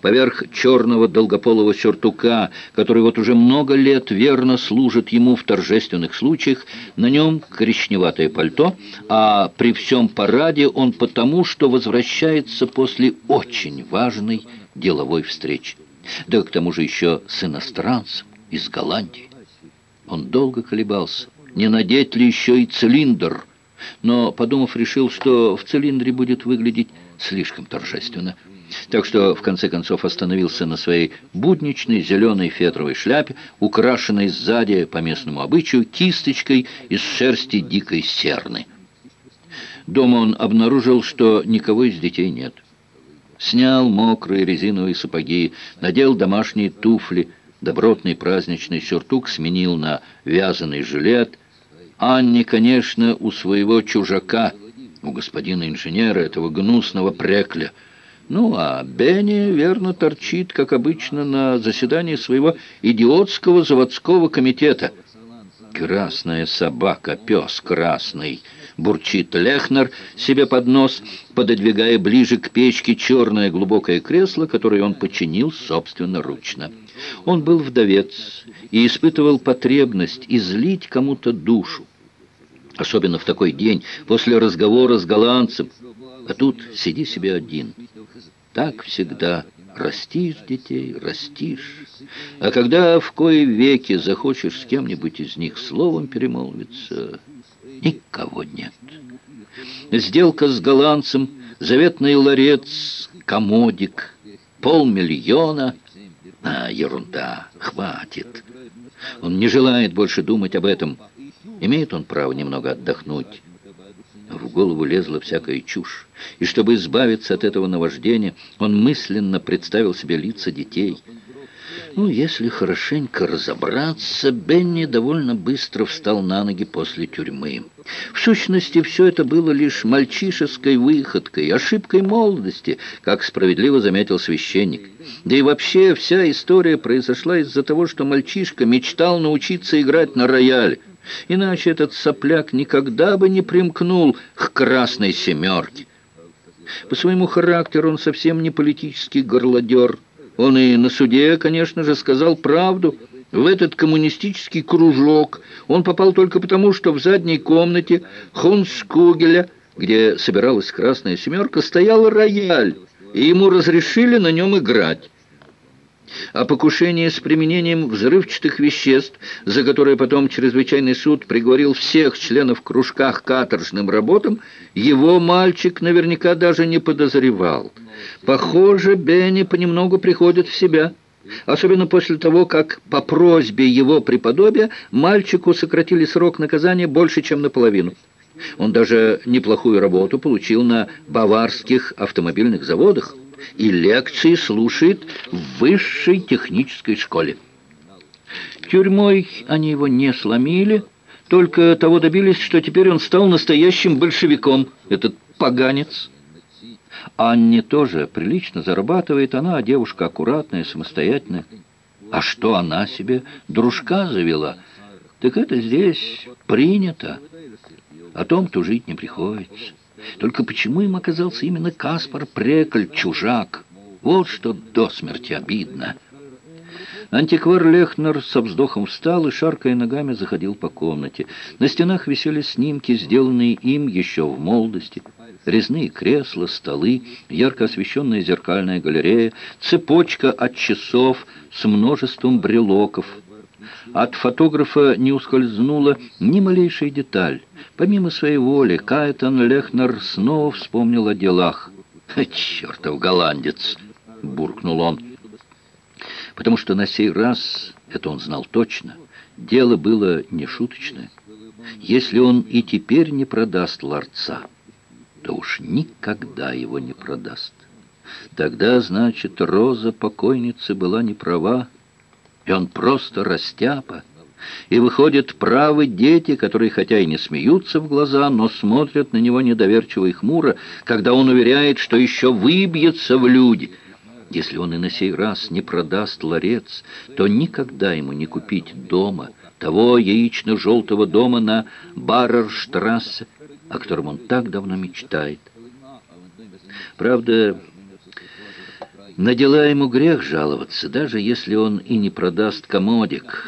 Поверх черного долгополого сюртука, который вот уже много лет верно служит ему в торжественных случаях, на нем коричневатое пальто, а при всем параде он потому, что возвращается после очень важной деловой встречи. Да к тому же еще с иностранцем из Голландии. Он долго колебался, не надеть ли еще и цилиндр, но, подумав, решил, что в цилиндре будет выглядеть слишком торжественно. Так что, в конце концов, остановился на своей будничной зеленой фетровой шляпе, украшенной сзади, по местному обычаю, кисточкой из шерсти дикой серны. Дома он обнаружил, что никого из детей нет. Снял мокрые резиновые сапоги, надел домашние туфли, добротный праздничный сюртук сменил на вязаный жилет. Анне, конечно, у своего чужака, у господина инженера, этого гнусного прекля. Ну, а Бенни верно торчит, как обычно, на заседании своего идиотского заводского комитета. Красная собака, пес красный — бурчит Лехнер себе под нос, пододвигая ближе к печке черное глубокое кресло, которое он починил собственноручно. Он был вдовец и испытывал потребность излить кому-то душу. Особенно в такой день, после разговора с голландцем. А тут сиди себе один. Так всегда. Растишь детей, растишь. А когда в кои веки захочешь с кем-нибудь из них словом перемолвиться... Никого нет. Сделка с голландцем, заветный ларец, комодик, полмиллиона. А, ерунда, хватит. Он не желает больше думать об этом. Имеет он право немного отдохнуть. В голову лезла всякая чушь. И чтобы избавиться от этого наваждения, он мысленно представил себе лица детей – ну, если хорошенько разобраться, Бенни довольно быстро встал на ноги после тюрьмы. В сущности, все это было лишь мальчишеской выходкой, ошибкой молодости, как справедливо заметил священник. Да и вообще вся история произошла из-за того, что мальчишка мечтал научиться играть на рояле. Иначе этот сопляк никогда бы не примкнул к «красной семерке». По своему характеру он совсем не политический горлодер – он и на суде, конечно же, сказал правду. В этот коммунистический кружок он попал только потому, что в задней комнате Хунскугеля, где собиралась «Красная семерка», стоял рояль, и ему разрешили на нем играть о покушении с применением взрывчатых веществ, за которое потом чрезвычайный суд приговорил всех членов кружка к каторжным работам, его мальчик наверняка даже не подозревал. Похоже, Бенни понемногу приходит в себя. Особенно после того, как по просьбе его преподобия мальчику сократили срок наказания больше, чем наполовину. Он даже неплохую работу получил на баварских автомобильных заводах и лекции слушает в высшей технической школе. Тюрьмой они его не сломили, только того добились, что теперь он стал настоящим большевиком, этот поганец. Анне тоже прилично зарабатывает, она девушка аккуратная, самостоятельная. А что она себе дружка завела? Так это здесь принято. О том тужить не приходится. Только почему им оказался именно Каспар Прекль, чужак? Вот что до смерти обидно. Антиквар Лехнер со вздохом встал и, шаркая ногами, заходил по комнате. На стенах висели снимки, сделанные им еще в молодости. Резные кресла, столы, ярко освещенная зеркальная галерея, цепочка от часов с множеством брелоков — от фотографа не ускользнула ни малейшая деталь. Помимо своей воли, Кайтон Лехнер снова вспомнил о делах. «Чертов голландец!» — буркнул он. Потому что на сей раз, это он знал точно, дело было не шуточное. Если он и теперь не продаст ларца, то уж никогда его не продаст. Тогда, значит, Роза покойницы была не права, и он просто растяпа. И выходят правы дети, которые хотя и не смеются в глаза, но смотрят на него недоверчиво и хмуро, когда он уверяет, что еще выбьется в люди. Если он и на сей раз не продаст ларец, то никогда ему не купить дома, того яично-желтого дома на Баррерштрассе, о котором он так давно мечтает. Правда, На дела ему грех жаловаться, даже если он и не продаст комодик.